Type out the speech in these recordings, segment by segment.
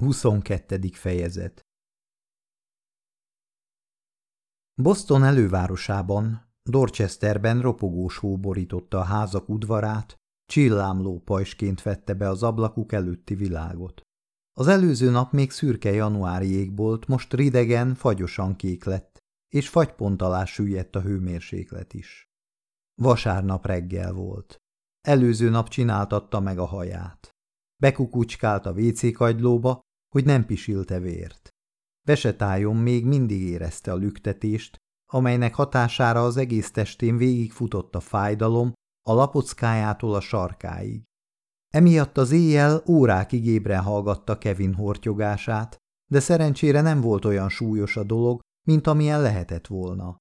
22. fejezet Boston elővárosában, Dorchesterben ropogós hó borította a házak udvarát, csillámló pajsként vette be az ablakuk előtti világot. Az előző nap még szürke januári égbolt, most ridegen, fagyosan kék lett, és fagypont alá süllyedt a hőmérséklet is. Vasárnap reggel volt. Előző nap csináltatta meg a haját. Bekukucskált a WC kagylóba, hogy nem pisilte vért. Vesetájon még mindig érezte a lüktetést, amelynek hatására az egész testén végigfutott a fájdalom a lapockájától a sarkáig. Emiatt az éjjel órákig ébren hallgatta Kevin hortyogását, de szerencsére nem volt olyan súlyos a dolog, mint amilyen lehetett volna.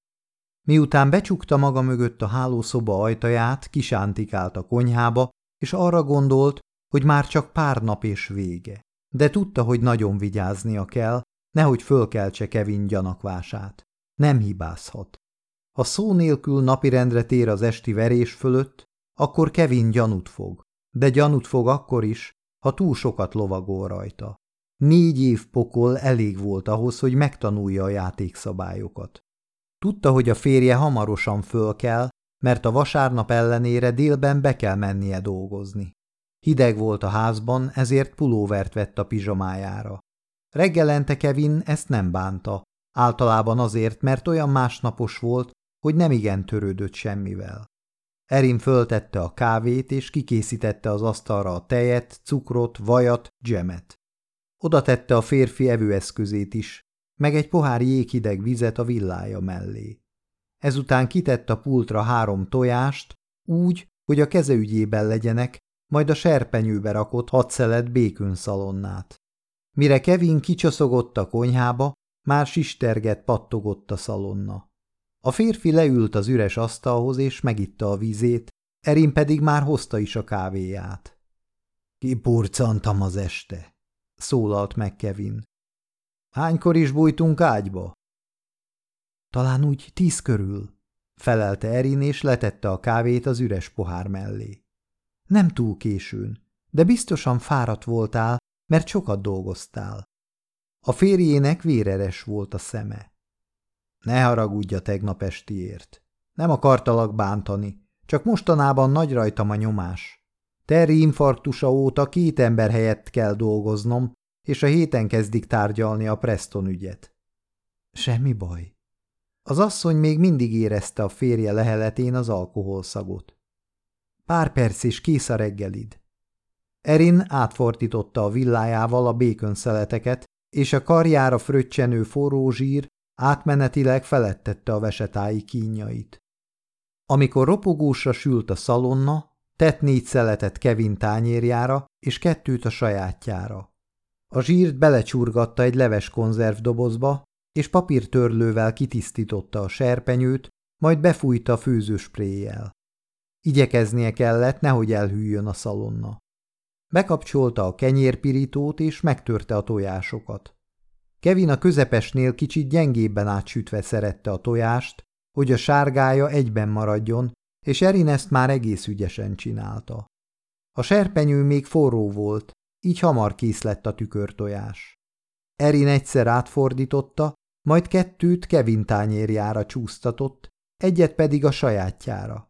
Miután becsukta maga mögött a hálószoba ajtaját, kisántikált a konyhába, és arra gondolt, hogy már csak pár nap és vége de tudta, hogy nagyon vigyáznia kell, nehogy fölkeltse Kevin gyanakvását. Nem hibázhat. Ha szó nélkül napirendre tér az esti verés fölött, akkor Kevin gyanút fog, de gyanút fog akkor is, ha túl sokat lovagol rajta. Négy év pokol elég volt ahhoz, hogy megtanulja a játékszabályokat. Tudta, hogy a férje hamarosan föl kell, mert a vasárnap ellenére délben be kell mennie dolgozni. Hideg volt a házban, ezért pulóvert vett a pizsamájára. Reggelente Kevin ezt nem bánta, általában azért, mert olyan másnapos volt, hogy nemigen törődött semmivel. Erin föltette a kávét, és kikészítette az asztalra a tejet, cukrot, vajat, dzsemet. Oda tette a férfi evőeszközét is, meg egy pohár jéghideg vizet a villája mellé. Ezután kitett a pultra három tojást, úgy, hogy a keze ügyében legyenek, majd a serpenyőbe rakott hat szelet békönszalonnát. Mire Kevin kicsaszogott a konyhába, már sisterget pattogott a szalonna. A férfi leült az üres asztalhoz és megitta a vízét, Erin pedig már hozta is a kávéját. Kipurcantam az este, szólalt meg Kevin. Hánykor is bújtunk ágyba? Talán úgy tíz körül, felelte Erin, és letette a kávét az üres pohár mellé. Nem túl későn, de biztosan fáradt voltál, mert sokat dolgoztál. A férjének véreres volt a szeme. Ne haragudj a tegnap estiért. Nem akartalak bántani, csak mostanában nagy rajtam a nyomás. Terry infarktusa óta két ember helyett kell dolgoznom, és a héten kezdik tárgyalni a Preston ügyet. Semmi baj. Az asszony még mindig érezte a férje leheletén az alkoholszagot. Pár perc és kész a reggelid. Erin átfordította a villájával a békonszeleteket, és a karjára fröccsenő forró zsír átmenetileg felettette a vesetáji kínjait. Amikor ropogósra sült a szalonna, tett négy szeletet Kevin tányérjára és kettőt a sajátjára. A zsírt belecsurgatta egy leves konzervdobozba, és papírtörlővel kitisztította a serpenyőt, majd befújta a főzőspréjjel. Igyekeznie kellett, nehogy elhűljön a szalonna. Bekapcsolta a kenyérpirítót és megtörte a tojásokat. Kevin a közepesnél kicsit gyengébben átsütve szerette a tojást, hogy a sárgája egyben maradjon, és Erin ezt már egész ügyesen csinálta. A serpenyő még forró volt, így hamar kész lett a tükörtojás. Erin egyszer átfordította, majd kettőt Kevin tányérjára csúsztatott, egyet pedig a sajátjára.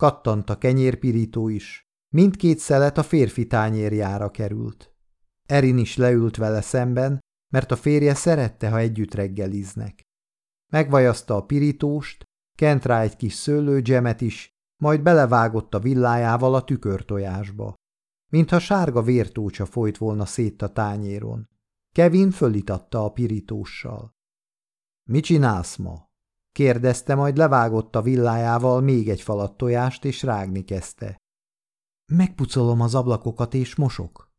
Kattant a kenyérpirító is. Mindkét szelet a férfi tányérjára került. Erin is leült vele szemben, mert a férje szerette, ha együtt reggeliznek. Megvajazta a pirítóst, kent rá egy kis szőlőgyemet is, majd belevágott a villájával a tükörtojásba. Mintha sárga vértócsa folyt volna szét a tányéron. Kevin fölitatta a pirítóssal. – Mi csinálsz ma? Kérdezte, majd levágott a villájával még egy falat tojást, és rágni kezdte. Megpucolom az ablakokat, és mosok.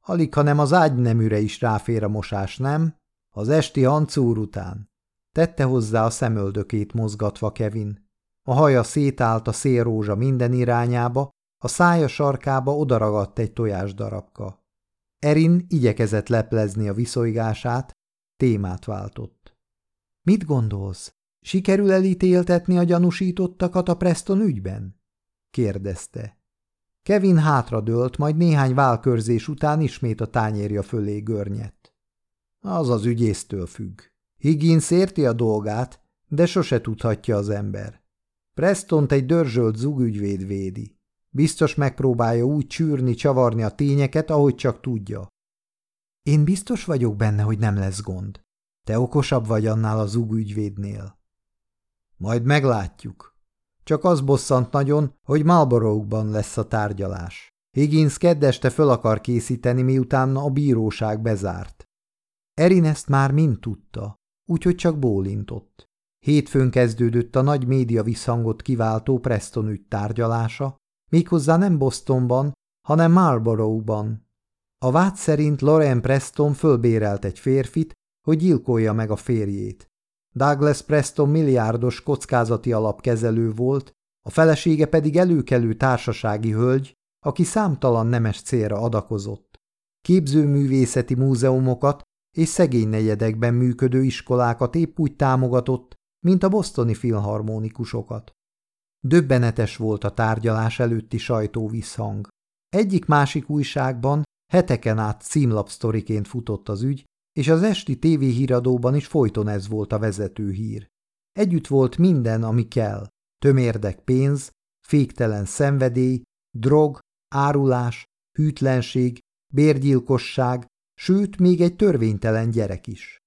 Alig, hanem az ágyneműre is ráfér a mosás, nem? Az esti ancúr után. Tette hozzá a szemöldökét mozgatva Kevin. A haja szétállt a szélrózsa minden irányába, a szája sarkába odaragadt egy tojásdarabka. Erin igyekezett leplezni a viszolygását, témát váltott. – Mit gondolsz? Sikerül elítéltetni a gyanúsítottakat a Preston ügyben? kérdezte. Kevin hátradőlt, majd néhány válkörzés után ismét a tányérja fölé görnyett. Az az ügyésztől függ. Higgins érti a dolgát, de sose tudhatja az ember. Prestont egy dörzsölt zugügyvéd védi. Biztos megpróbálja úgy csűrni, csavarni a tényeket, ahogy csak tudja. Én biztos vagyok benne, hogy nem lesz gond. Te okosabb vagy annál az ügyvédnél. Majd meglátjuk. Csak az bosszant nagyon, hogy Marlborough-ban lesz a tárgyalás. Higgins keddeste föl akar készíteni, miután a bíróság bezárt. Erin ezt már mind tudta, úgyhogy csak bólintott. Hétfőn kezdődött a nagy média visszhangot kiváltó Preston ügy tárgyalása, méghozzá nem Bostonban, hanem Marlborough-ban. A vád szerint Lauren Preston fölbérelt egy férfit, hogy gyilkolja meg a férjét. Douglas Preston milliárdos kockázati alapkezelő volt, a felesége pedig előkelő társasági hölgy, aki számtalan nemes célra adakozott. Képzőművészeti múzeumokat és szegény negyedekben működő iskolákat épp úgy támogatott, mint a bosztoni filharmonikusokat. Döbbenetes volt a tárgyalás előtti sajtóvisszhang. Egyik-másik újságban heteken át címlapsztoriként futott az ügy, és az esti tévéhíradóban is folyton ez volt a vezető hír. Együtt volt minden, ami kell. Tömérdek pénz, féktelen szenvedély, drog, árulás, hűtlenség, bérgyilkosság, sőt, még egy törvénytelen gyerek is.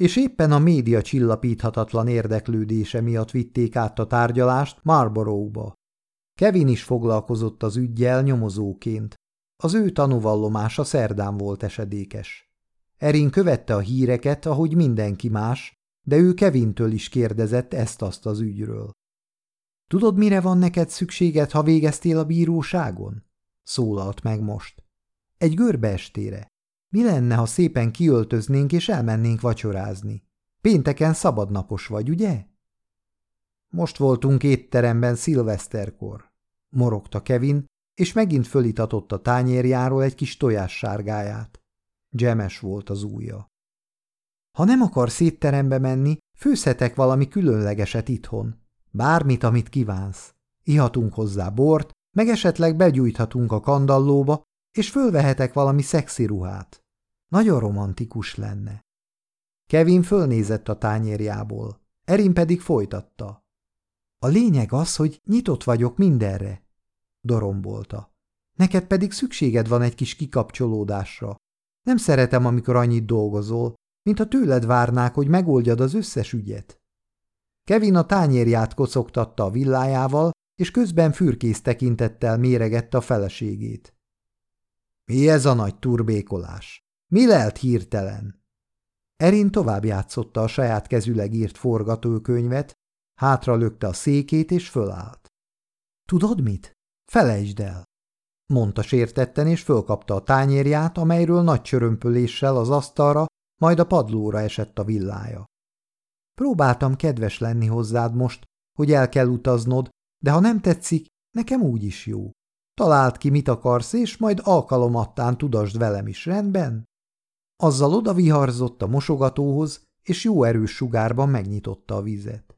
És éppen a média csillapíthatatlan érdeklődése miatt vitték át a tárgyalást Marlborough-ba. Kevin is foglalkozott az ügyjel nyomozóként. Az ő tanúvallomása szerdán volt esedékes. Erin követte a híreket, ahogy mindenki más, de ő Kevintől is kérdezett ezt-azt az ügyről. Tudod, mire van neked szükséged, ha végeztél a bíróságon? Szólalt meg most. Egy görbeestére. Mi lenne, ha szépen kiöltöznénk és elmennénk vacsorázni? Pénteken szabadnapos vagy, ugye? Most voltunk étteremben szilveszterkor, morogta Kevin, és megint fölitatott a tányérjáról egy kis tojássárgáját. Gemes volt az ujja. Ha nem akar szétterembe menni, főzhetek valami különlegeset itthon. Bármit, amit kívánsz. Ihatunk hozzá bort, meg esetleg begyújthatunk a kandallóba, és fölvehetek valami szexi ruhát. Nagyon romantikus lenne. Kevin fölnézett a tányérjából, Erin pedig folytatta. A lényeg az, hogy nyitott vagyok mindenre, dorombolta. Neked pedig szükséged van egy kis kikapcsolódásra. Nem szeretem, amikor annyit dolgozol, mintha tőled várnák, hogy megoldjad az összes ügyet. Kevin a tányérját kocogtatta a villájával, és közben fürkész tekintettel méregette a feleségét. Mi ez a nagy turbékolás? Mi lelt hirtelen? Erin tovább játszotta a saját kezüleg írt forgatókönyvet, hátra lökte a székét és fölállt. Tudod mit? Felejtsd el mondta sértetten, és fölkapta a tányérját, amelyről nagy csörömpöléssel az asztalra, majd a padlóra esett a villája. Próbáltam kedves lenni hozzád most, hogy el kell utaznod, de ha nem tetszik, nekem úgy is jó. Találd ki, mit akarsz, és majd alkalomattán tudasd velem is, rendben? Azzal oda viharzott a mosogatóhoz, és jó erős sugárban megnyitotta a vizet.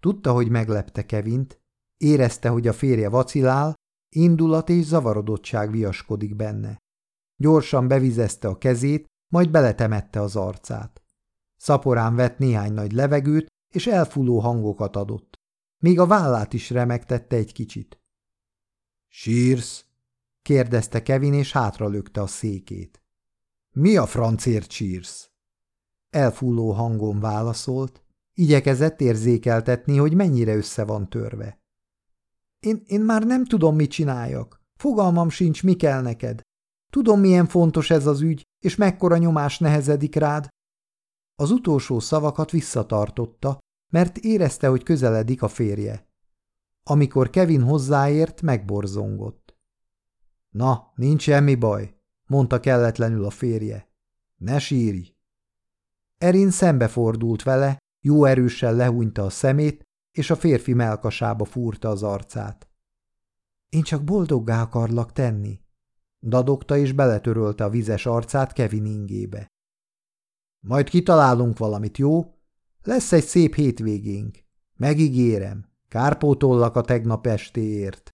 Tudta, hogy meglepte Kevint, érezte, hogy a férje vacilál, Indulat és zavarodottság viaskodik benne. Gyorsan bevizezte a kezét, majd beletemette az arcát. Szaporán vett néhány nagy levegőt, és elfúló hangokat adott. Még a vállát is remegtette egy kicsit. – Sírsz? – kérdezte Kevin, és hátralökte a székét. – Mi a francért sírsz? Elfúló hangon válaszolt, igyekezett érzékeltetni, hogy mennyire össze van törve. Én, én már nem tudom, mit csináljak. Fogalmam sincs, mi kell neked. Tudom, milyen fontos ez az ügy, és mekkora nyomás nehezedik rád. Az utolsó szavakat visszatartotta, mert érezte, hogy közeledik a férje. Amikor Kevin hozzáért, megborzongott. Na, nincs semmi baj, mondta kelletlenül a férje. Ne sírj! Erin szembefordult vele, jó erősen lehúnyta a szemét, és a férfi melkasába fúrta az arcát. Én csak boldoggá akarlak tenni, dadogta és beletörölte a vizes arcát Kevin ingébe. Majd kitalálunk valamit, jó? Lesz egy szép hétvégénk. Megígérem, kárpótollak a tegnap estéért.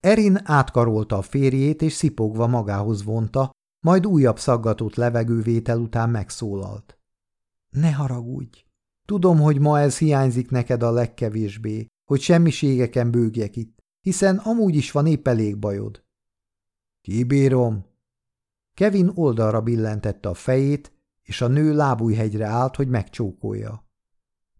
Erin átkarolta a férjét, és szipogva magához vonta, majd újabb szaggatott levegővétel után megszólalt. Ne haragudj! Tudom, hogy ma ez hiányzik neked a legkevésbé, hogy semmiségeken bőgjek itt, hiszen amúgy is van épp elég bajod. Kibírom. Kevin oldalra billentette a fejét, és a nő lábújhegyre állt, hogy megcsókolja.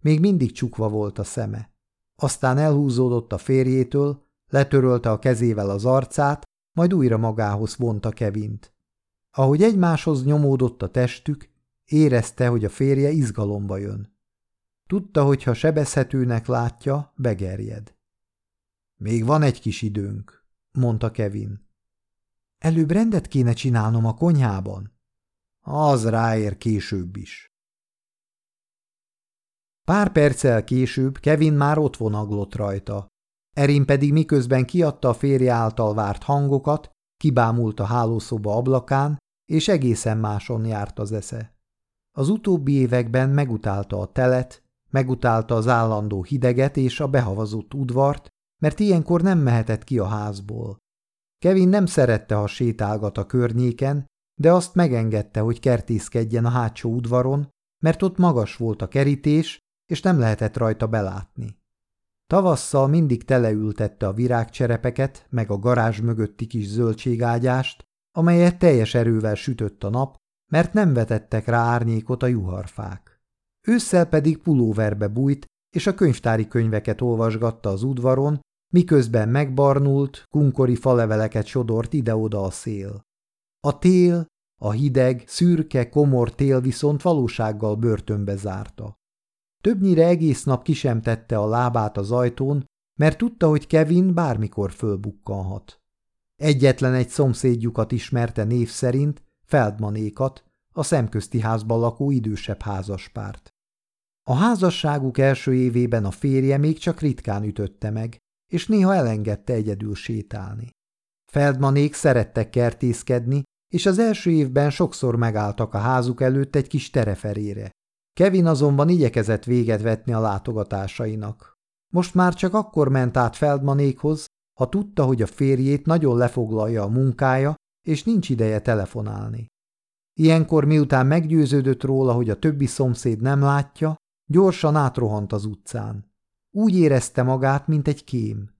Még mindig csukva volt a szeme. Aztán elhúzódott a férjétől, letörölte a kezével az arcát, majd újra magához vonta Kevint. Ahogy egymáshoz nyomódott a testük, érezte, hogy a férje izgalomba jön. Tudta, hogy ha sebezhetőnek látja, begerjed. Még van egy kis időnk, mondta Kevin. Előbb rendet kéne csinálnom a konyhában. Az ráér később is. Pár perccel később Kevin már ott vonaglott rajta. Erin pedig miközben kiadta a férje által várt hangokat, kibámult a hálószoba ablakán, és egészen máson járt az esze. Az utóbbi években megutálta a telet, megutálta az állandó hideget és a behavazott udvart, mert ilyenkor nem mehetett ki a házból. Kevin nem szerette, ha sétálgat a környéken, de azt megengedte, hogy kertészkedjen a hátsó udvaron, mert ott magas volt a kerítés, és nem lehetett rajta belátni. Tavasszal mindig teleültette a virágcserepeket, meg a garázs mögötti kis zöldségágyást, amelyet teljes erővel sütött a nap, mert nem vetettek rá árnyékot a juharfák. Ősszel pedig pulóverbe bújt, és a könyvtári könyveket olvasgatta az udvaron, miközben megbarnult, kunkori faleveleket sodort ide-oda a szél. A tél, a hideg, szürke, komor tél viszont valósággal börtönbe zárta. Többnyire egész nap ki sem tette a lábát az ajtón, mert tudta, hogy Kevin bármikor fölbukkanhat. Egyetlen egy szomszédjukat ismerte név szerint, Feldmanékat, a szemközti házban lakó idősebb házaspárt. A házasságuk első évében a férje még csak ritkán ütötte meg, és néha elengedte egyedül sétálni. Feldmanék szerettek kertészkedni, és az első évben sokszor megálltak a házuk előtt egy kis tereferére. Kevin azonban igyekezett véget vetni a látogatásainak. Most már csak akkor ment át Feldmanékhoz, ha tudta, hogy a férjét nagyon lefoglalja a munkája, és nincs ideje telefonálni. Ilyenkor miután meggyőződött róla, hogy a többi szomszéd nem látja, gyorsan átrohant az utcán. Úgy érezte magát, mint egy kém.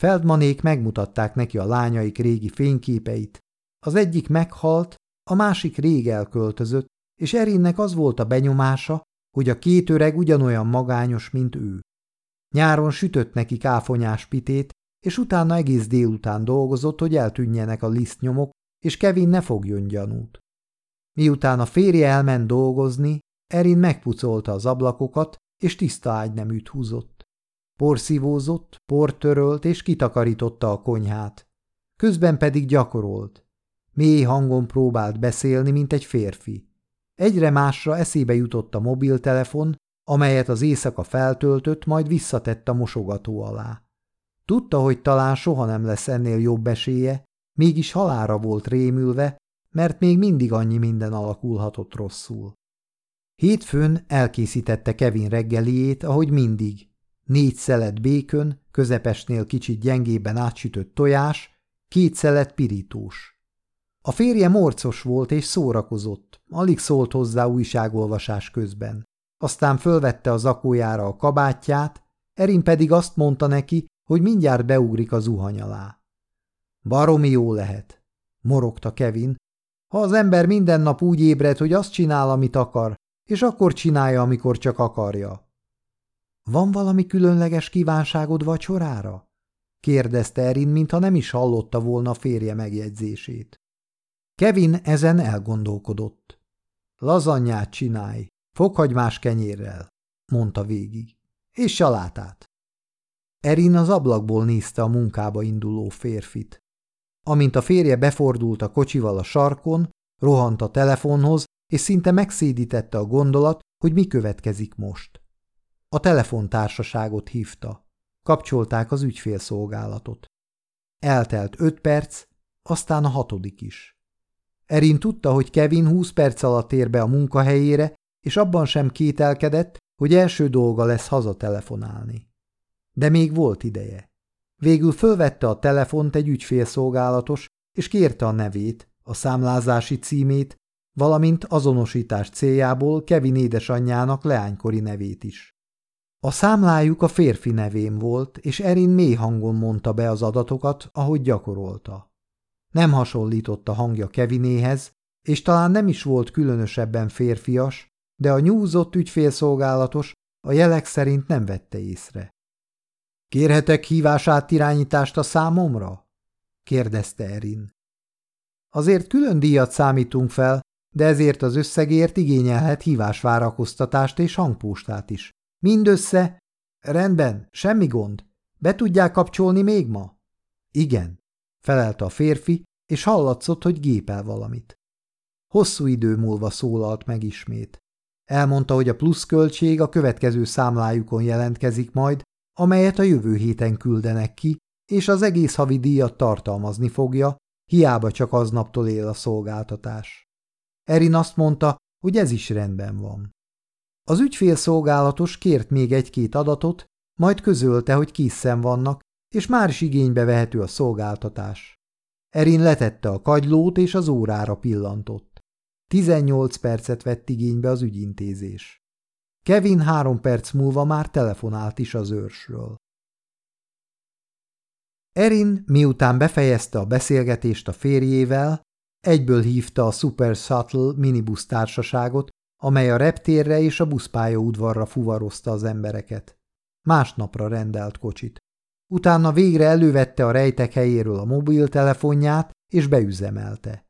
Feldmanék megmutatták neki a lányaik régi fényképeit. Az egyik meghalt, a másik rég elköltözött, és Erinnek az volt a benyomása, hogy a két öreg ugyanolyan magányos, mint ő. Nyáron sütött neki káfonyás pitét, és utána egész délután dolgozott, hogy eltűnjenek a lisztnyomok, és Kevin ne fogjon gyanút. Miután a férje elment dolgozni, Erin megpucolta az ablakokat, és tiszta ágyneműt húzott. Porszívózott, portörölt és kitakarította a konyhát. Közben pedig gyakorolt. Mély hangon próbált beszélni, mint egy férfi. Egyre másra eszébe jutott a mobiltelefon, amelyet az éjszaka feltöltött, majd visszatett a mosogató alá. Tudta, hogy talán soha nem lesz ennél jobb esélye, mégis halára volt rémülve, mert még mindig annyi minden alakulhatott rosszul. Hétfőn elkészítette Kevin reggeliét, ahogy mindig. Négy szelet békön, közepesnél kicsit gyengében átsütött tojás, két szelet pirítós. A férje morcos volt és szórakozott, alig szólt hozzá újságolvasás közben. Aztán fölvette az akójára a kabátját, Erin pedig azt mondta neki, hogy mindjárt beugrik a zuhany alá. Baromi jó lehet, morogta Kevin. Ha az ember minden nap úgy ébred, hogy azt csinál, amit akar, és akkor csinálja, amikor csak akarja. Van valami különleges kívánságod vacsorára? kérdezte Erin, mintha nem is hallotta volna férje megjegyzését. Kevin ezen elgondolkodott. Lazanyát csinálj, fokhagymás kenyérrel, mondta végig, és salátát. Erin az ablakból nézte a munkába induló férfit. Amint a férje befordult a kocsival a sarkon, rohant a telefonhoz, és szinte megszédítette a gondolat, hogy mi következik most. A telefontársaságot hívta. Kapcsolták az ügyfélszolgálatot. Eltelt öt perc, aztán a hatodik is. Erin tudta, hogy Kevin húsz perc alatt ér be a munkahelyére, és abban sem kételkedett, hogy első dolga lesz hazatelefonálni. De még volt ideje. Végül fölvette a telefont egy ügyfélszolgálatos, és kérte a nevét, a számlázási címét, valamint azonosítás céljából Kevin édesanyjának leánykori nevét is. A számlájuk a férfi nevén volt, és Erin mély hangon mondta be az adatokat, ahogy gyakorolta. Nem hasonlított a hangja Kevinéhez, és talán nem is volt különösebben férfias, de a nyúzott ügyfélszolgálatos a jelek szerint nem vette észre. – Kérhetek hívását irányítást a számomra? – kérdezte Erin. – Azért külön díjat számítunk fel, de ezért az összegért igényelhet hívásvárakoztatást és hangpóstát is. Mindössze? Rendben, semmi gond. Be tudják kapcsolni még ma? Igen, felelte a férfi, és hallatszott, hogy gépel valamit. Hosszú idő múlva szólalt meg ismét. Elmondta, hogy a pluszköltség a következő számlájukon jelentkezik majd, amelyet a jövő héten küldenek ki, és az egész havi díjat tartalmazni fogja, hiába csak aznaptól él a szolgáltatás. Erin azt mondta, hogy ez is rendben van. Az ügyfélszolgálatos kért még egy-két adatot, majd közölte, hogy készen vannak, és már is igénybe vehető a szolgáltatás. Erin letette a kagylót, és az órára pillantott. Tizennyolc percet vett igénybe az ügyintézés. Kevin három perc múlva már telefonált is az őrsről. Erin, miután befejezte a beszélgetést a férjével, egyből hívta a Super Shuttle minibusz társaságot, amely a reptérre és a buszpálya udvarra fuvarozta az embereket. Másnapra rendelt kocsit. Utána végre elővette a rejtek helyéről a mobiltelefonját, és beüzemelte.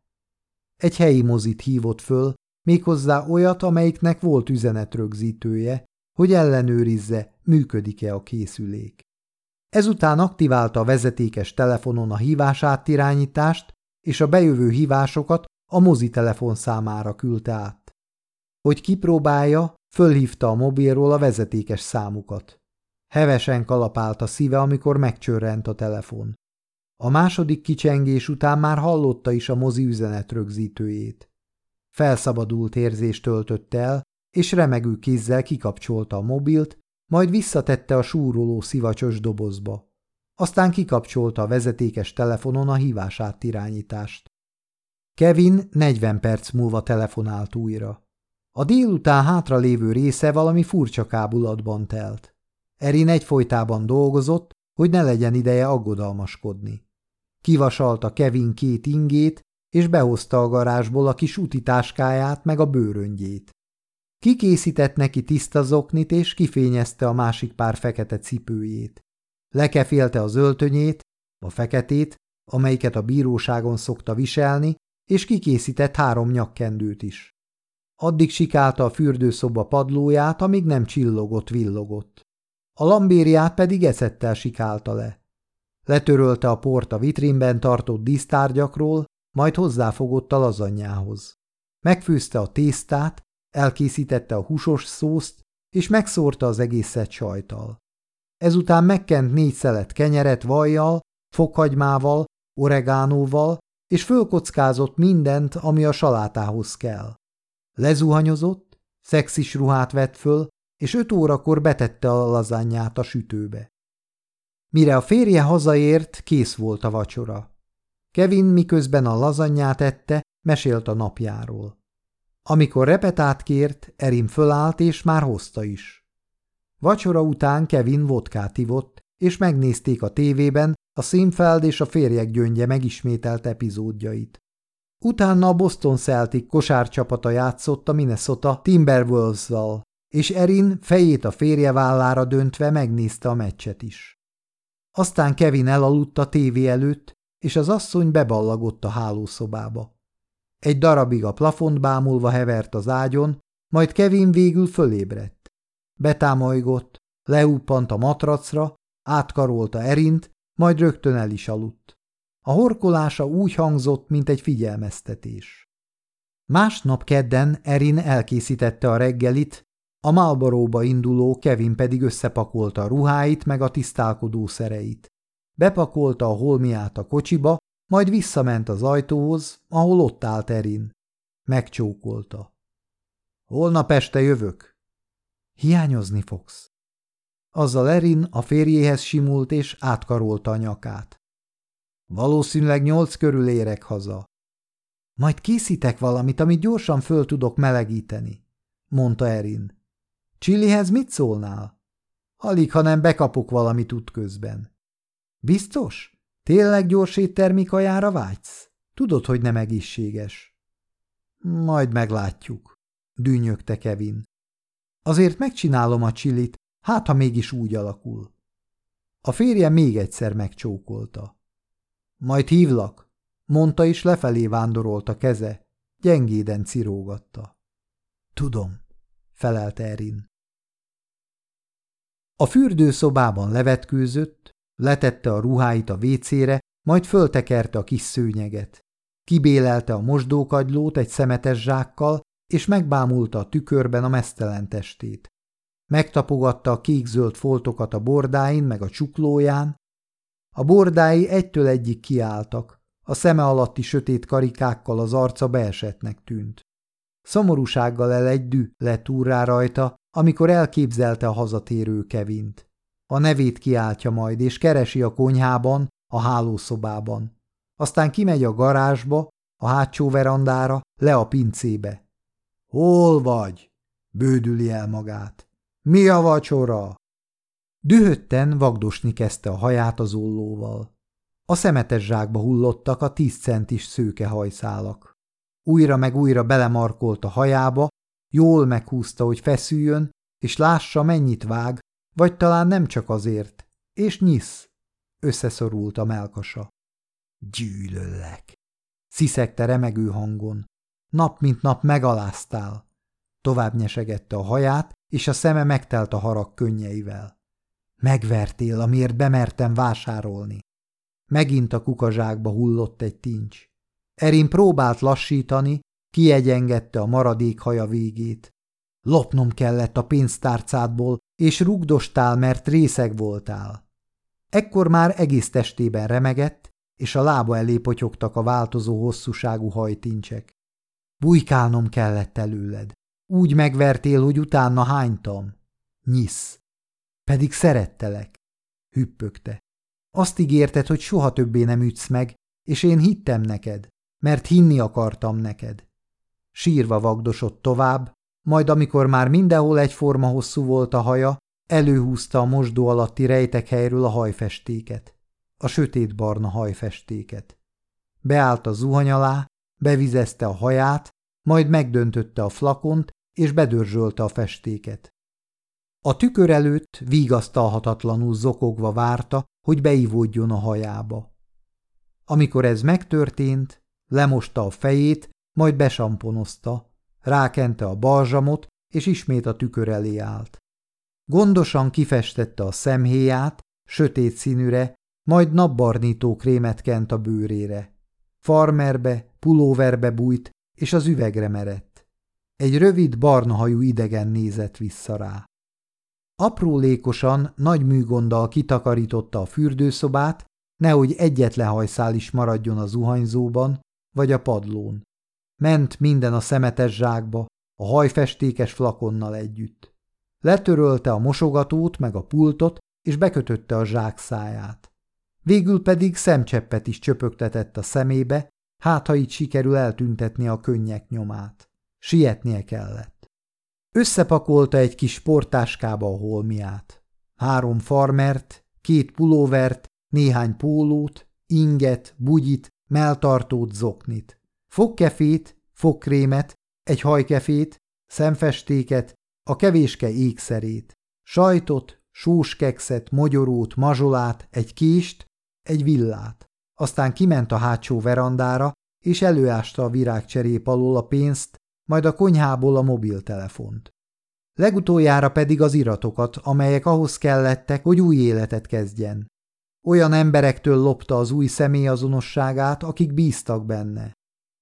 Egy helyi mozit hívott föl, méghozzá olyat, amelyiknek volt üzenetrögzítője, hogy ellenőrizze, működik-e a készülék. Ezután aktiválta a vezetékes telefonon a hívás átirányítást, és a bejövő hívásokat a mozitelefon számára küldte át. Hogy kipróbálja, fölhívta a mobilról a vezetékes számukat. Hevesen kalapált a szíve, amikor megcsörrent a telefon. A második kicsengés után már hallotta is a mozi üzenet rögzítőjét. Felszabadult érzést töltött el, és remegő kézzel kikapcsolta a mobilt, majd visszatette a súroló szivacsos dobozba. Aztán kikapcsolta a vezetékes telefonon a hívását irányítást. Kevin 40 perc múlva telefonált újra. A délután hátra lévő része valami furcsa kábulatban telt. Erin egyfolytában dolgozott, hogy ne legyen ideje aggodalmaskodni. Kivasalta Kevin két ingét, és behozta a garázsból a kis utitáskáját meg a bőröngyét. Kikészített neki tiszta zoknit, és kifényezte a másik pár fekete cipőjét. Lekefélte az öltönyét, a feketét, amelyiket a bíróságon szokta viselni, és kikészített három nyakkendőt is. Addig sikálta a fürdőszoba padlóját, amíg nem csillogott-villogott. A lambériát pedig eszettel sikálta le. Letörölte a port a vitrínben tartott dísztárgyakról, majd hozzáfogott a lazanyához. Megfőzte a tésztát, elkészítette a húsos szószt, és megszórta az egészet sajtal. Ezután megkent négy szelet kenyeret vajjal, fokhagymával, oregánóval, és fölkockázott mindent, ami a salátához kell. Lezuhanyozott, szexis ruhát vett föl, és öt órakor betette a lazányát a sütőbe. Mire a férje hazaért, kész volt a vacsora. Kevin miközben a lazanyát ette, mesélt a napjáról. Amikor repetát kért, Erin fölállt, és már hozta is. Vacsora után Kevin vodkát ivott, és megnézték a tévében a Színfeld és a férjek gyöngye megismételt epizódjait. Utána a Boston Celtic kosárcsapata játszott a Minnesota Timberwolves-zal, és Erin fejét a férje vállára döntve megnézte a meccset is. Aztán Kevin elaludt a tévé előtt, és az asszony beballagott a hálószobába. Egy darabig a plafont bámulva hevert az ágyon, majd Kevin végül fölébredt. Betámolygott, leúppant a matracra, átkarolta Erint, majd rögtön el is aludt. A horkolása úgy hangzott, mint egy figyelmeztetés. Másnap kedden Erin elkészítette a reggelit, a Malboróba induló Kevin pedig összepakolta a ruháit meg a tisztálkodó szereit. Bepakolta a holmiát a kocsiba, majd visszament az ajtóhoz, ahol ott állt Erin. Megcsókolta. Holnap este jövök. Hiányozni fogsz. Azzal Erin a férjéhez simult és átkarolta a nyakát. Valószínűleg nyolc körül érek haza. Majd készítek valamit, amit gyorsan föl tudok melegíteni, mondta Erin. Csillihez mit szólnál? Alig, ha nem bekapok valamit útközben. Biztos? Tényleg gyors éttermi kajára vágysz? Tudod, hogy nem egészséges. Majd meglátjuk, dűnyögte Kevin. Azért megcsinálom a csillit, hát ha mégis úgy alakul. A férje még egyszer megcsókolta. Majd hívlak, mondta és lefelé vándorolt a keze, gyengéden cirógatta. Tudom, felelte Erin. A fürdőszobában levetkőzött, letette a ruháit a vécére, majd föltekerte a kis szőnyeget. Kibélelte a mosdókagylót egy szemetes zsákkal, és megbámulta a tükörben a mesztelen testét. Megtapogatta a kék-zöld foltokat a bordáin meg a csuklóján. A bordái egytől egyik kiálltak, a szeme alatti sötét karikákkal az arca beesetnek tűnt. Szomorúsággal elegydű lett úrrá rajta, amikor elképzelte a hazatérő Kevint. A nevét kiáltja majd, és keresi a konyhában, a hálószobában. Aztán kimegy a garázsba, a hátsó verandára, le a pincébe. Hol vagy? bődüli el magát. Mi a vacsora? Dühötten vagdosni kezdte a haját az ollóval. A szemetes zsákba hullottak a tíz centis szőke hajszálak. Újra meg újra belemarkolt a hajába, jól meghúzta, hogy feszüljön, és lássa, mennyit vág, vagy talán nem csak azért, és nyisz. Összeszorult a melkasa. Gyűlöllek. Sziszegte remegő hangon. Nap mint nap megaláztál. Tovább nyesegette a haját, és a szeme megtelt a harag könnyeivel. Megvertél, amiért bemertem vásárolni. Megint a kukazsákba hullott egy tincs. Erin próbált lassítani, kiegyengette a maradék haja végét. Lopnom kellett a pénztárcádból, és rugdostál, mert részeg voltál. Ekkor már egész testében remegett, és a lába elé potyogtak a változó hosszúságú hajtincsek. Bújkálnom kellett előled. Úgy megvertél, hogy utána hánytam. Nyisz. Pedig szerettelek. Hüppögte. Azt ígérted, hogy soha többé nem ütsz meg, és én hittem neked, mert hinni akartam neked. Sírva vagdosott tovább, majd amikor már mindenhol egyforma hosszú volt a haja, előhúzta a mosdó alatti rejtek helyről a hajfestéket. A sötét barna hajfestéket. Beállt a zuhany alá, bevizezte a haját, majd megdöntötte a flakont, és bedörzsölte a festéket. A tükör előtt vigasztalhatatlanul zokogva várta, hogy beivódjon a hajába. Amikor ez megtörtént, lemosta a fejét, majd besamponozta, rákente a balzsamot, és ismét a tükör elé állt. Gondosan kifestette a szemhéját, sötét színűre, majd napbarnító krémet kent a bőrére. Farmerbe, pulóverbe bújt, és az üvegre merett. Egy rövid, barna hajú idegen nézett vissza rá. Aprólékosan, nagy műgonddal kitakarította a fürdőszobát, nehogy egyetlen hajszál is maradjon a zuhanyzóban vagy a padlón. Ment minden a szemetes zsákba, a hajfestékes flakonnal együtt. Letörölte a mosogatót meg a pultot, és bekötötte a zsák száját. Végül pedig szemcseppet is csöpögtetett a szemébe, hát ha így sikerül eltüntetni a könnyek nyomát. Sietnie kellett. Összepakolta egy kis sportáskába a holmiát. Három farmert, két pulóvert, néhány pólót, inget, bugyit, melltartót, zoknit. Fogkefét, fogkrémet, egy hajkefét, szemfestéket, a kevéske ékszerét, sajtot, sóskekszet, mogyorót, mazsolát, egy kést, egy villát. Aztán kiment a hátsó verandára, és előásta a virágcserép alól a pénzt, majd a konyhából a mobiltelefont. Legutoljára pedig az iratokat, amelyek ahhoz kellettek, hogy új életet kezdjen. Olyan emberektől lopta az új személyazonosságát, akik bíztak benne.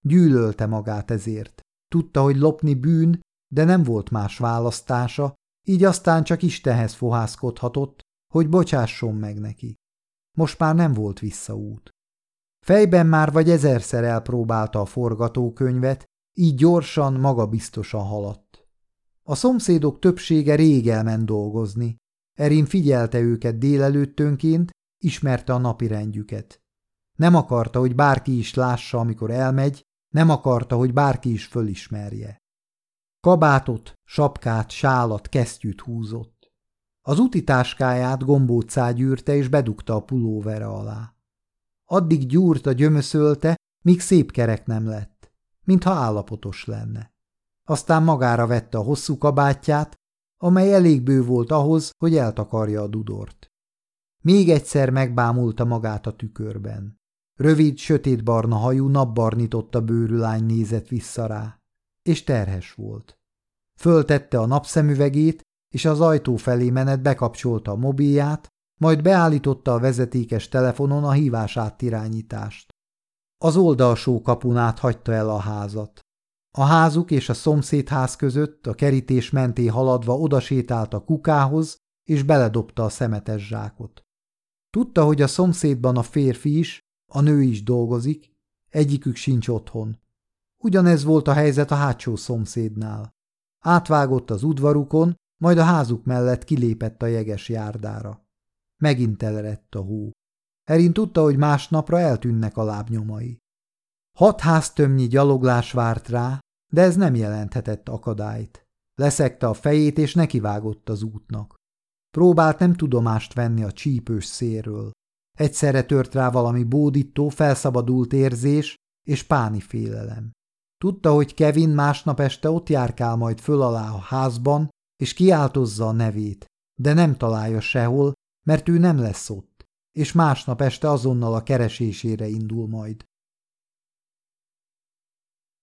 Gyűlölte magát ezért. Tudta, hogy lopni bűn, de nem volt más választása, így aztán csak Istenhez fohászkodhatott, hogy bocsásson meg neki. Most már nem volt visszaút. Fejben már vagy ezerszer elpróbálta a forgatókönyvet, így gyorsan, magabiztosan haladt. A szomszédok többsége rég elment dolgozni. Erin figyelte őket délelőttönként, ismerte a napi rendjüket. Nem akarta, hogy bárki is lássa, amikor elmegy, nem akarta, hogy bárki is fölismerje. Kabátot, sapkát, sálat, kesztyűt húzott. Az utitáskáját gombócá gyűrte és bedugta a pulóvere alá. Addig gyúrta, gyömöszölte, míg szép kerek nem lett, mintha állapotos lenne. Aztán magára vette a hosszú kabátját, amely elég bő volt ahhoz, hogy eltakarja a dudort. Még egyszer megbámulta magát a tükörben. Rövid, sötétbarna hajú, napbarnította bőrű lány nézett vissza rá, és terhes volt. Föltette a napszemüvegét, és az ajtó felé menet bekapcsolta a mobilját, majd beállította a vezetékes telefonon a hívás áttirányítást. Az oldalsó kapun át hagyta el a házat. A házuk és a szomszédház között a kerítés menté haladva odasétált a kukához, és beledobta a szemetes zsákot. Tudta, hogy a szomszédban a férfi is, a nő is dolgozik, egyikük sincs otthon. Ugyanez volt a helyzet a hátsó szomszédnál. Átvágott az udvarukon, majd a házuk mellett kilépett a jeges járdára. Megint elerett a hó. Erin tudta, hogy másnapra eltűnnek a lábnyomai. Hat háztömnyi gyaloglás várt rá, de ez nem jelenthetett akadályt. Leszekte a fejét, és nekivágott az útnak. Próbált nem tudomást venni a csípős szélről. Egyszerre tört rá valami bódító, felszabadult érzés és páni félelem. Tudta, hogy Kevin másnap este ott járkál majd föl alá a házban, és kiáltozza a nevét, de nem találja sehol, mert ő nem lesz ott, és másnap este azonnal a keresésére indul majd.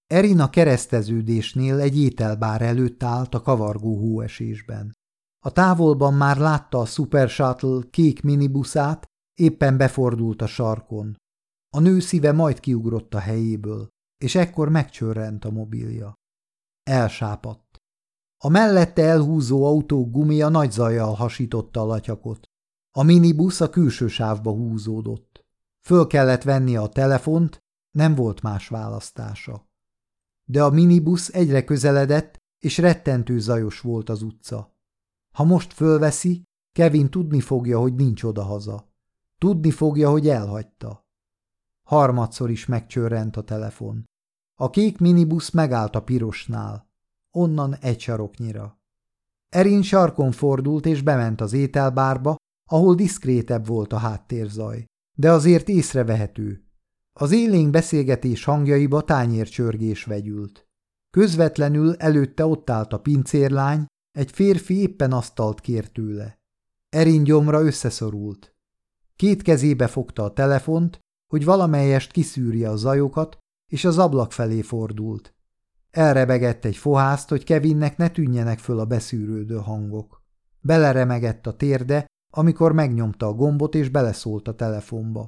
Erin a kereszteződésnél egy ételbár előtt állt a kavargó hóesésben. A távolban már látta a Super Shuttle kék minibuszát, éppen befordult a sarkon. A nő szíve majd kiugrott a helyéből, és ekkor megcsörrent a mobilja. Elsápadt. A mellette elhúzó autó gumia nagy zajjal hasította a latyakot. A minibusz a külső sávba húzódott. Föl kellett vennie a telefont, nem volt más választása. De a minibusz egyre közeledett, és rettentő zajos volt az utca. Ha most fölveszi, Kevin tudni fogja, hogy nincs odahaza. Tudni fogja, hogy elhagyta. Harmadszor is megcsörrent a telefon. A kék minibusz megállt a pirosnál. Onnan egy saroknyira. Erin sarkon fordult és bement az ételbárba, ahol diszkrétebb volt a háttérzaj, de azért észrevehető. Az élénk beszélgetés hangjaiba tányércsörgés vegyült. Közvetlenül előtte ott állt a pincérlány, egy férfi éppen asztalt kért tőle. Erin gyomra összeszorult. Két kezébe fogta a telefont, hogy valamelyest kiszűrje a zajokat, és az ablak felé fordult. Elrebegett egy fohászt, hogy Kevinnek ne tűnjenek föl a beszűrődő hangok. Beleremegett a térde, amikor megnyomta a gombot és beleszólt a telefonba.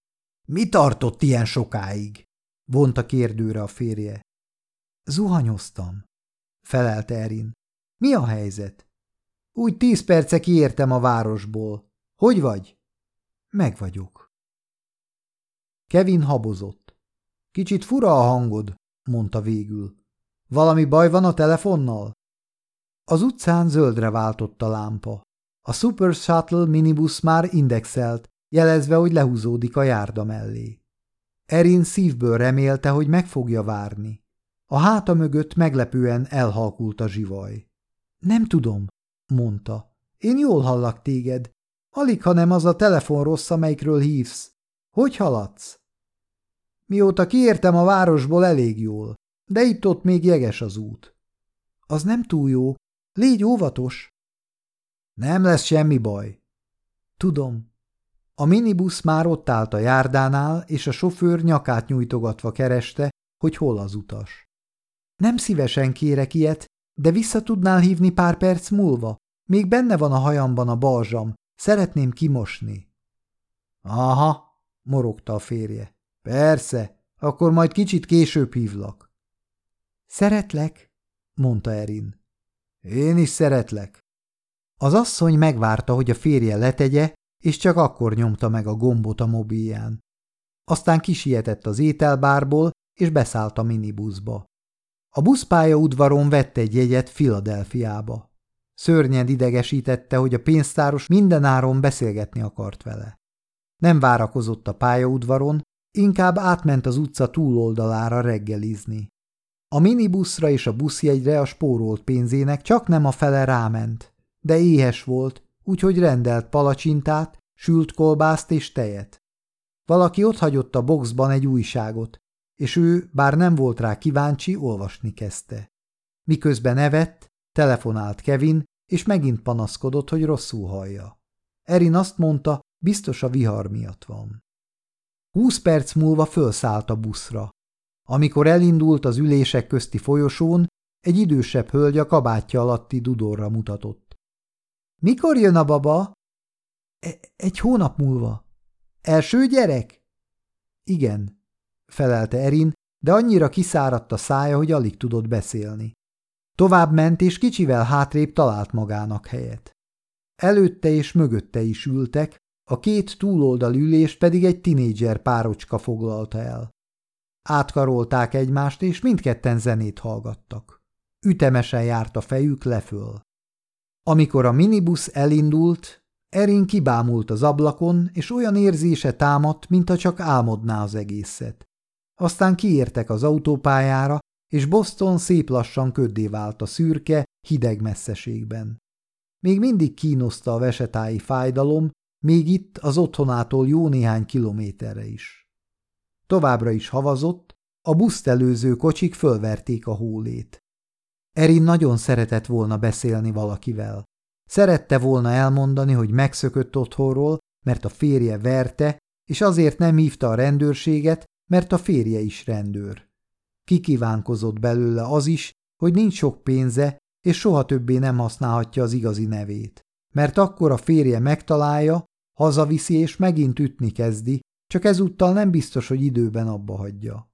– Mi tartott ilyen sokáig? – vonta kérdőre a férje. – Zuhanyoztam – felelte Erin. – Mi a helyzet? – Úgy tíz perce kiértem a városból. Hogy vagy? – Meg vagyok. Kevin habozott. – Kicsit fura a hangod – mondta végül. – Valami baj van a telefonnal? Az utcán zöldre váltott a lámpa. A Super Shuttle minibus már indexelt, jelezve, hogy lehúzódik a járda mellé. Erin szívből remélte, hogy meg fogja várni. A háta mögött meglepően elhalkult a zsivaj. Nem tudom, mondta. Én jól hallak téged. Alig, ha nem az a telefon rossz, amelyikről hívsz. Hogy haladsz? Mióta kiértem a városból elég jól, de itt-ott még jeges az út. Az nem túl jó. Légy óvatos. Nem lesz semmi baj. Tudom. A minibusz már ott állt a járdánál, és a sofőr nyakát nyújtogatva kereste, hogy hol az utas. Nem szívesen kérek ilyet, de vissza tudnál hívni pár perc múlva? Még benne van a hajamban a balzsam. Szeretném kimosni. Aha, morogta a férje. Persze, akkor majd kicsit később hívlak. Szeretlek, mondta Erin. Én is szeretlek. Az asszony megvárta, hogy a férje letegye, és csak akkor nyomta meg a gombot a mobilján. Aztán kisietett az ételbárból, és beszállt a minibuszba. A buszpálya udvaron vette egy jegyet Filadelfiába. Szörnyed idegesítette, hogy a pénztáros mindenáron beszélgetni akart vele. Nem várakozott a pályaudvaron, inkább átment az utca túloldalára reggelizni. A minibuszra és a buszjegyre a spórolt pénzének csak nem a fele ráment, de éhes volt, úgyhogy rendelt palacsintát, sült kolbászt és tejet. Valaki otthagyott a boxban egy újságot, és ő, bár nem volt rá kíváncsi, olvasni kezdte. Miközben evett, telefonált Kevin, és megint panaszkodott, hogy rosszul hallja. Erin azt mondta, biztos a vihar miatt van. Húsz perc múlva fölszállt a buszra. Amikor elindult az ülések közti folyosón, egy idősebb hölgy a kabátja alatti dudorra mutatott. – Mikor jön a baba? E – Egy hónap múlva. – Első gyerek? – Igen – felelte Erin, de annyira kiszáradt a szája, hogy alig tudott beszélni. Tovább ment, és kicsivel hátrébb talált magának helyet. Előtte és mögötte is ültek, a két túloldal ülést pedig egy tinédzser párocska foglalta el. Átkarolták egymást, és mindketten zenét hallgattak. Ütemesen járt a fejük leföl. Amikor a minibusz elindult, Erin kibámult az ablakon, és olyan érzése támadt, mintha csak álmodná az egészet. Aztán kiértek az autópályára, és Boston szép lassan köddé vált a szürke, hideg messzeségben. Még mindig kínoszta a vesetáji fájdalom, még itt az otthonától jó néhány kilométerre is. Továbbra is havazott, a buszt előző kocsik fölverték a hólét. Erin nagyon szeretett volna beszélni valakivel. Szerette volna elmondani, hogy megszökött otthonról, mert a férje verte, és azért nem hívta a rendőrséget, mert a férje is rendőr. Kikívánkozott belőle az is, hogy nincs sok pénze, és soha többé nem használhatja az igazi nevét. Mert akkor a férje megtalálja, hazaviszi és megint ütni kezdi, csak ezúttal nem biztos, hogy időben abba hagyja.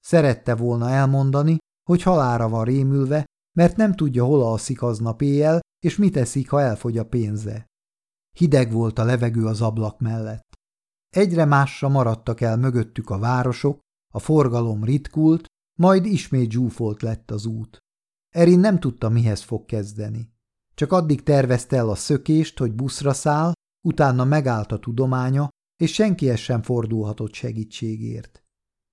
Szerette volna elmondani, hogy halára van rémülve, mert nem tudja, hol alszik aznap éjjel, és mit eszik, ha elfogy a pénze. Hideg volt a levegő az ablak mellett. Egyre másra maradtak el mögöttük a városok, a forgalom ritkult, majd ismét zsúfolt lett az út. Erin nem tudta, mihez fog kezdeni. Csak addig tervezte el a szökést, hogy buszra száll, utána megállt a tudománya, és senkihez sem fordulhatott segítségért.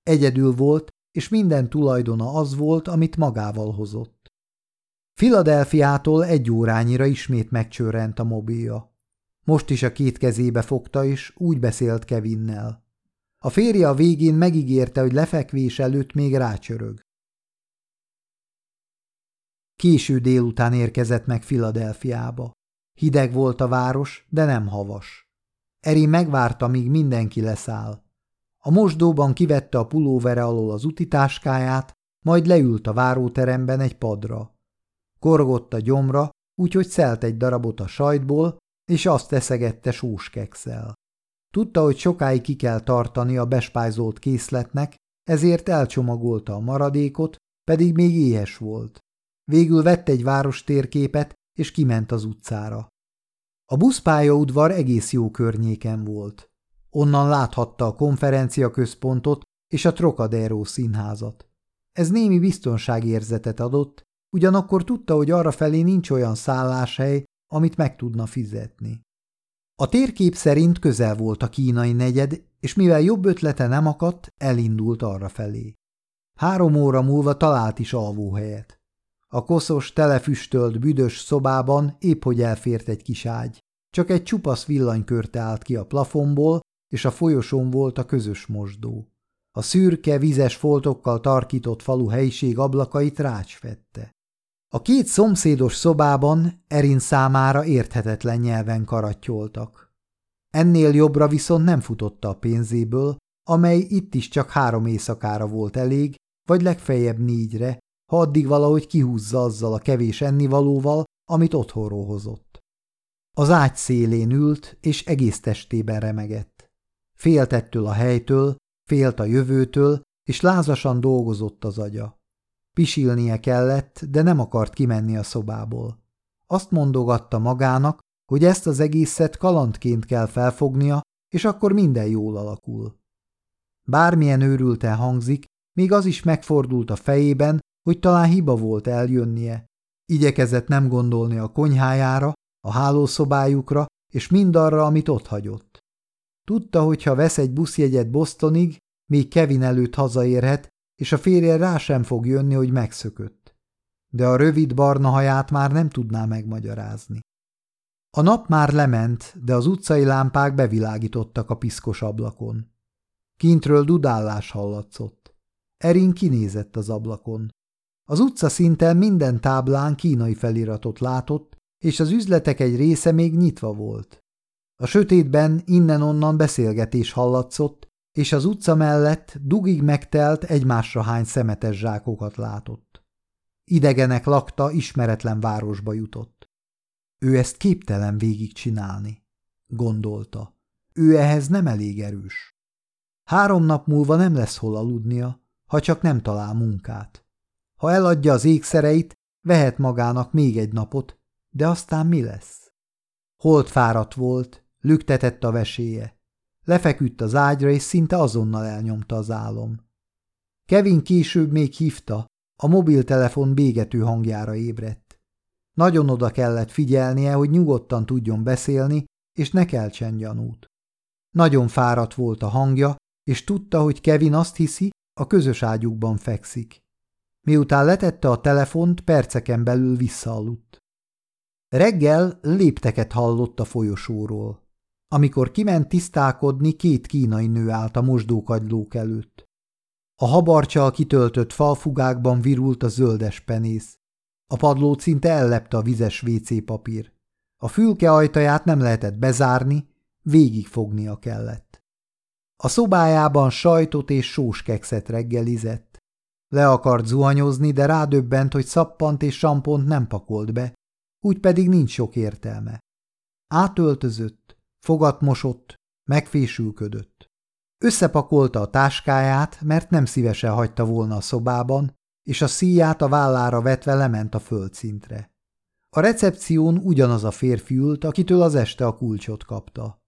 Egyedül volt, és minden tulajdona az volt, amit magával hozott. Filadelfiától egy órányira ismét megcsörrent a mobilja. Most is a két kezébe fogta, és úgy beszélt Kevinnel. A férje a végén megígérte, hogy lefekvés előtt még rácsörög. Késő délután érkezett meg Filadelfiába. Hideg volt a város, de nem havas. Eri megvárta, míg mindenki leszáll. A mosdóban kivette a pulóvere alól az utitáskáját, majd leült a váróteremben egy padra. Korgott a gyomra, úgyhogy szelt egy darabot a sajtból, és azt eszegette sóskekszel. Tudta, hogy sokáig ki kell tartani a bespájzolt készletnek, ezért elcsomagolta a maradékot, pedig még éhes volt. Végül vett egy város térképet, és kiment az utcára. A buszpályaudvar egész jó környéken volt. Onnan láthatta a konferenciaközpontot és a Trocadero színházat. Ez némi biztonságérzetet adott, ugyanakkor tudta, hogy arra felé nincs olyan szálláshely, amit meg tudna fizetni. A térkép szerint közel volt a kínai negyed, és mivel jobb ötlete nem akadt, elindult arra felé. Három óra múlva talált is alvóhelyet. A koszos, telefüstölt, büdös szobában épp hogy elfért egy kis ágy. Csak egy csupasz villanykörte állt ki a plafonból, és a folyosón volt a közös mosdó. A szürke, vizes foltokkal tarkított falu helyiség ablakait rács fette. A két szomszédos szobában Erin számára érthetetlen nyelven karattyoltak. Ennél jobbra viszont nem futotta a pénzéből, amely itt is csak három éjszakára volt elég, vagy legfeljebb négyre, ha addig valahogy kihúzza azzal a kevés ennivalóval, amit otthonról hozott. Az ágy szélén ült, és egész testében remegett. Féltettől a helytől, félt a jövőtől, és lázasan dolgozott az agya. Pisilnie kellett, de nem akart kimenni a szobából. Azt mondogatta magának, hogy ezt az egészet kalandként kell felfognia, és akkor minden jól alakul. Bármilyen őrülten hangzik, még az is megfordult a fejében, hogy talán hiba volt eljönnie. Igyekezett nem gondolni a konyhájára, a hálószobájukra és mindarra, amit ott hagyott. Tudta, hogy ha vesz egy buszjegyet Bostonig, még Kevin előtt hazaérhet, és a férje rá sem fog jönni, hogy megszökött. De a rövid barna haját már nem tudná megmagyarázni. A nap már lement, de az utcai lámpák bevilágítottak a piszkos ablakon. Kintről dudállás hallatszott. Erin kinézett az ablakon. Az utca szinten minden táblán kínai feliratot látott, és az üzletek egy része még nyitva volt. A sötétben innen-onnan beszélgetés hallatszott, és az utca mellett dugig megtelt egymásra hány szemetes zsákokat látott. Idegenek lakta, ismeretlen városba jutott. Ő ezt képtelen végigcsinálni, gondolta. Ő ehhez nem elég erős. Három nap múlva nem lesz hol aludnia, ha csak nem talál munkát. Ha eladja az ékszereit, vehet magának még egy napot, de aztán mi lesz? Holt fáradt volt, lüktetett a veséje. Lefeküdt az ágyra, és szinte azonnal elnyomta az álom. Kevin később még hívta, a mobiltelefon bégető hangjára ébredt. Nagyon oda kellett figyelnie, hogy nyugodtan tudjon beszélni, és ne keltsen gyanút. Nagyon fáradt volt a hangja, és tudta, hogy Kevin azt hiszi, a közös ágyukban fekszik. Miután letette a telefont, perceken belül visszaaludt. Reggel lépteket hallott a folyosóról. Amikor kiment tisztálkodni, két kínai nő állt a mosdókagylók előtt. A habarcsal kitöltött falfugákban virult a zöldes penész. A padlót szinte ellepte a vizes WC papír. A fülke ajtaját nem lehetett bezárni, végigfognia kellett. A szobájában sajtot és sóskekszet reggelizett. Le akart zuhanyozni, de rádöbbent, hogy szappant és sampont nem pakolt be, úgy pedig nincs sok értelme. Átöltözött, fogat mosott, megfésülködött. Összepakolta a táskáját, mert nem szívesen hagyta volna a szobában, és a szíját a vállára vetve lement a földszintre. A recepción ugyanaz a férfi ült, akitől az este a kulcsot kapta.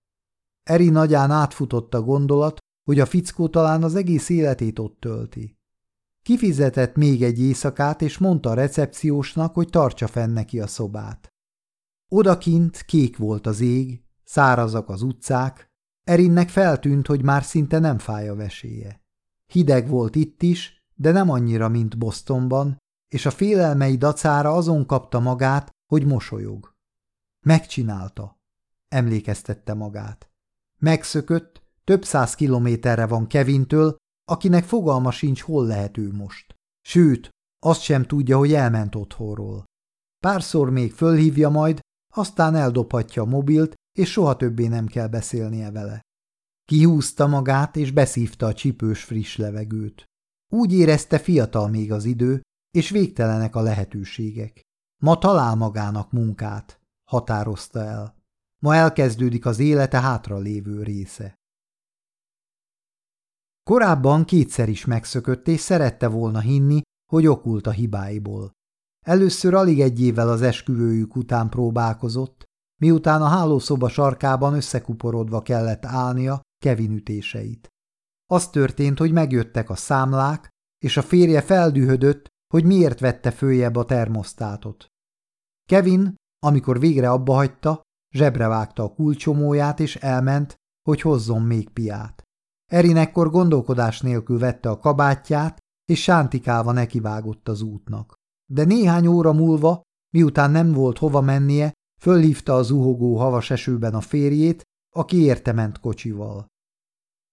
Eri nagyán átfutott a gondolat, hogy a fickó talán az egész életét ott tölti. Kifizetett még egy éjszakát, és mondta a recepciósnak, hogy tartsa fenn neki a szobát. Odakint kék volt az ég, szárazak az utcák, Erinnek feltűnt, hogy már szinte nem fáj a veséje. Hideg volt itt is, de nem annyira, mint Bostonban, és a félelmei dacára azon kapta magát, hogy mosolyog. Megcsinálta, emlékeztette magát. Megszökött, több száz kilométerre van Kevintől, akinek fogalma sincs, hol lehet ő most. Sőt, azt sem tudja, hogy elment otthonról. Párszor még fölhívja majd, aztán eldobhatja a mobilt, és soha többé nem kell beszélnie vele. Kihúzta magát, és beszívta a csipős friss levegőt. Úgy érezte fiatal még az idő, és végtelenek a lehetőségek. Ma talál magának munkát, határozta el. Ma elkezdődik az élete hátra lévő része. Korábban kétszer is megszökött, és szerette volna hinni, hogy okult a hibáiból. Először alig egy évvel az esküvőjük után próbálkozott, miután a hálószoba sarkában összekuporodva kellett állnia Kevin ütéseit. Az történt, hogy megjöttek a számlák, és a férje feldühödött, hogy miért vette följebb a termosztátot. Kevin, amikor végre abba hagyta, zsebre vágta a kulcsomóját, és elment, hogy hozzon még piát. Erin ekkor gondolkodás nélkül vette a kabátját, és sántikálva nekivágott az útnak. De néhány óra múlva, miután nem volt hova mennie, fölhívta az zuhogó havas esőben a férjét, aki érte ment kocsival.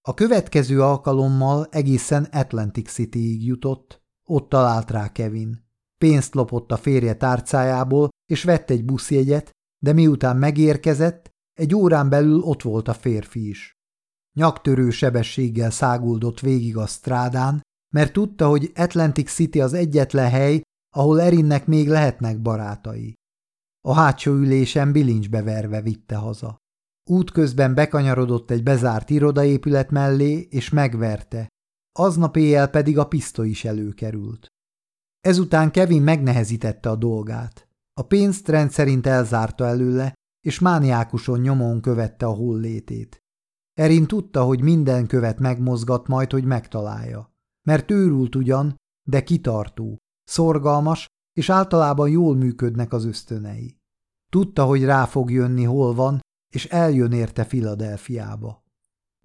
A következő alkalommal egészen Atlantic City-ig jutott, ott talált rá Kevin. Pénzt lopott a férje tárcájából, és vett egy buszjegyet, de miután megérkezett, egy órán belül ott volt a férfi is. Nyaktörő sebességgel száguldott végig a strádán, mert tudta, hogy Atlantic City az egyetlen hely, ahol Erinnek még lehetnek barátai. A hátsó ülésen bilincsbe verve vitte haza. Útközben bekanyarodott egy bezárt irodaépület mellé, és megverte. Aznap éjjel pedig a pisztoly is előkerült. Ezután Kevin megnehezítette a dolgát. A pénzt rendszerint elzárta előle, és mániákuson nyomon követte a hollétét. Erin tudta, hogy minden követ megmozgat majd, hogy megtalálja. Mert őrült ugyan, de kitartó, szorgalmas, és általában jól működnek az ösztönei. Tudta, hogy rá fog jönni, hol van, és eljön érte Filadelfiába.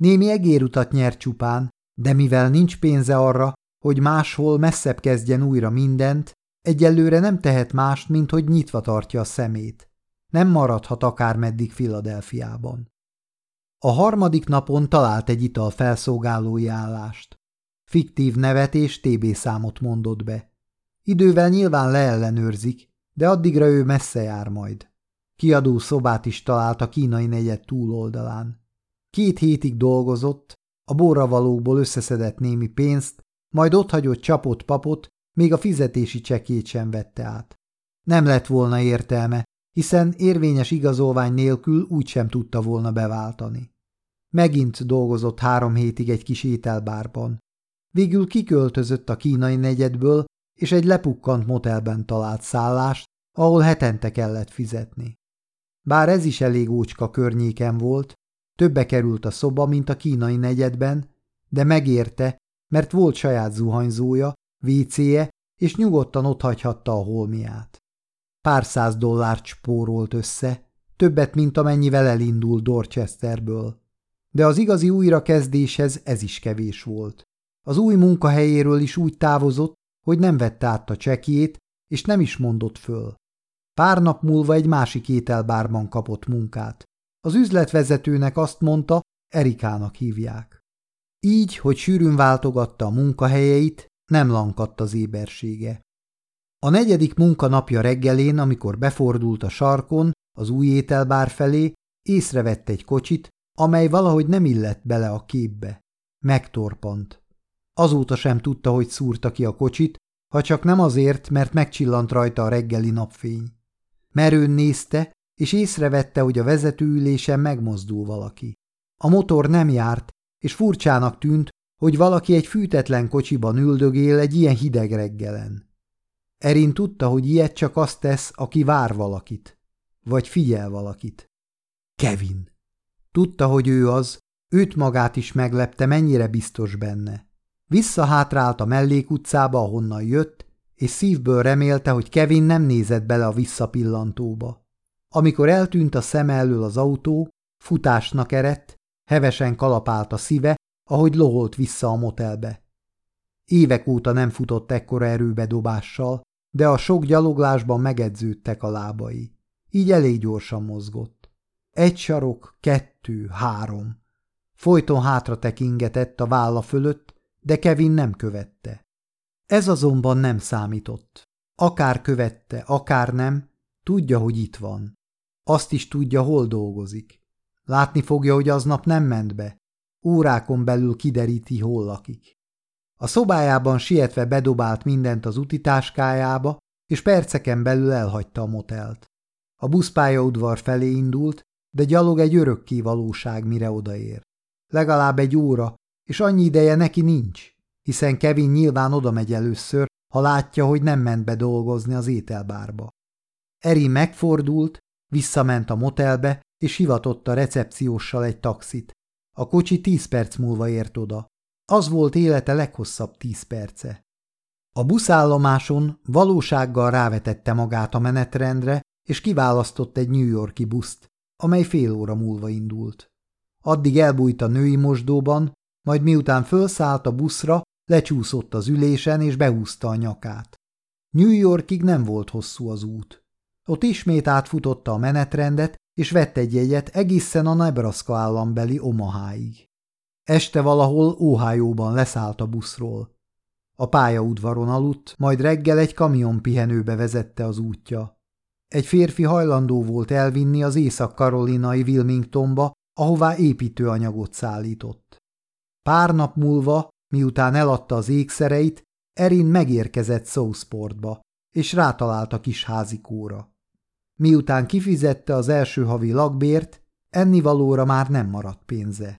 Némi egérutat nyert csupán, de mivel nincs pénze arra, hogy máshol messzebb kezdjen újra mindent, egyelőre nem tehet mást, mint hogy nyitva tartja a szemét. Nem maradhat akármeddig Filadelfiában. A harmadik napon talált egy ital felszolgálói állást. Fiktív nevet és TB számot mondott be. Idővel nyilván leellenőrzik, de addigra ő messze jár majd. Kiadó szobát is talált a kínai negyed túloldalán. Két hétig dolgozott, a borravalókból összeszedett némi pénzt, majd otthagyott csapott papot, még a fizetési csekét sem vette át. Nem lett volna értelme, hiszen érvényes igazolvány nélkül úgysem tudta volna beváltani. Megint dolgozott három hétig egy kis ételbárban. Végül kiköltözött a kínai negyedből, és egy lepukkant motelben talált szállást, ahol hetente kellett fizetni. Bár ez is elég ócska környéken volt, többe került a szoba, mint a kínai negyedben, de megérte, mert volt saját zuhanyzója, vécéje, és nyugodtan otthagyhatta a holmiát. Pár száz dollárt spórolt össze, többet, mint amennyivel elindult Dorchesterből. De az igazi újrakezdéshez ez is kevés volt. Az új munkahelyéről is úgy távozott, hogy nem vette át a csekjét, és nem is mondott föl. Pár nap múlva egy másik ételbárban kapott munkát. Az üzletvezetőnek azt mondta, Erikának hívják. Így, hogy sűrűn váltogatta a munkahelyeit, nem lankadt az ébersége. A negyedik munkanapja reggelén, amikor befordult a sarkon, az új ételbár felé, észrevett egy kocsit, amely valahogy nem illett bele a képbe. Megtorpant. Azóta sem tudta, hogy szúrta ki a kocsit, ha csak nem azért, mert megcsillant rajta a reggeli napfény. Merőn nézte, és észrevette, hogy a vezetőülésen megmozdul valaki. A motor nem járt, és furcsának tűnt, hogy valaki egy fűtetlen kocsiban üldögél egy ilyen hideg reggelen. Erin tudta, hogy ilyet csak azt tesz, aki vár valakit, vagy figyel valakit. Kevin. Tudta, hogy ő az, őt magát is meglepte, mennyire biztos benne. Visszahátrált a mellékutcába, ahonnan jött, és szívből remélte, hogy Kevin nem nézett bele a visszapillantóba. Amikor eltűnt a szem elől az autó, futásnak erett, hevesen kalapált a szíve, ahogy loholt vissza a motelbe. Évek óta nem futott ekkora erőbedobással, de a sok gyaloglásban megedződtek a lábai. Így elég gyorsan mozgott. Egy sarok, kettő, három. Folyton hátra tekingetett a válla fölött, de Kevin nem követte. Ez azonban nem számított. Akár követte, akár nem, tudja, hogy itt van. Azt is tudja, hol dolgozik. Látni fogja, hogy aznap nem ment be. Órákon belül kideríti, hol lakik. A szobájában sietve bedobált mindent az utitáskájába, és perceken belül elhagyta a motelt. A buszpályaudvar felé indult, de gyalog egy örökké valóság, mire odaér. Legalább egy óra, és annyi ideje neki nincs, hiszen Kevin nyilván oda megy először, ha látja, hogy nem ment be dolgozni az ételbárba. Eri megfordult, visszament a motelbe, és hivatott a recepcióssal egy taxit. A kocsi tíz perc múlva ért oda. Az volt élete leghosszabb tíz perce. A buszállomáson valósággal rávetette magát a menetrendre, és kiválasztott egy New Yorki buszt, amely fél óra múlva indult. Addig elbújt a női mosdóban, majd miután fölszállt a buszra, lecsúszott az ülésen és behúzta a nyakát. New Yorkig nem volt hosszú az út. Ott ismét átfutotta a menetrendet, és vett egy jegyet egészen a Nebraska állambeli Omaháig. Este valahol Óhájóban leszállt a buszról. A pályaudvaron aludt, majd reggel egy kamion pihenőbe vezette az útja. Egy férfi hajlandó volt elvinni az észak-karolinai Wilmingtonba, ahová építőanyagot szállított. Pár nap múlva, miután eladta az ékszereit, Erin megérkezett Southportba, és rátalált a kis házikóra. Miután kifizette az első havi lakbért, ennivalóra már nem maradt pénze.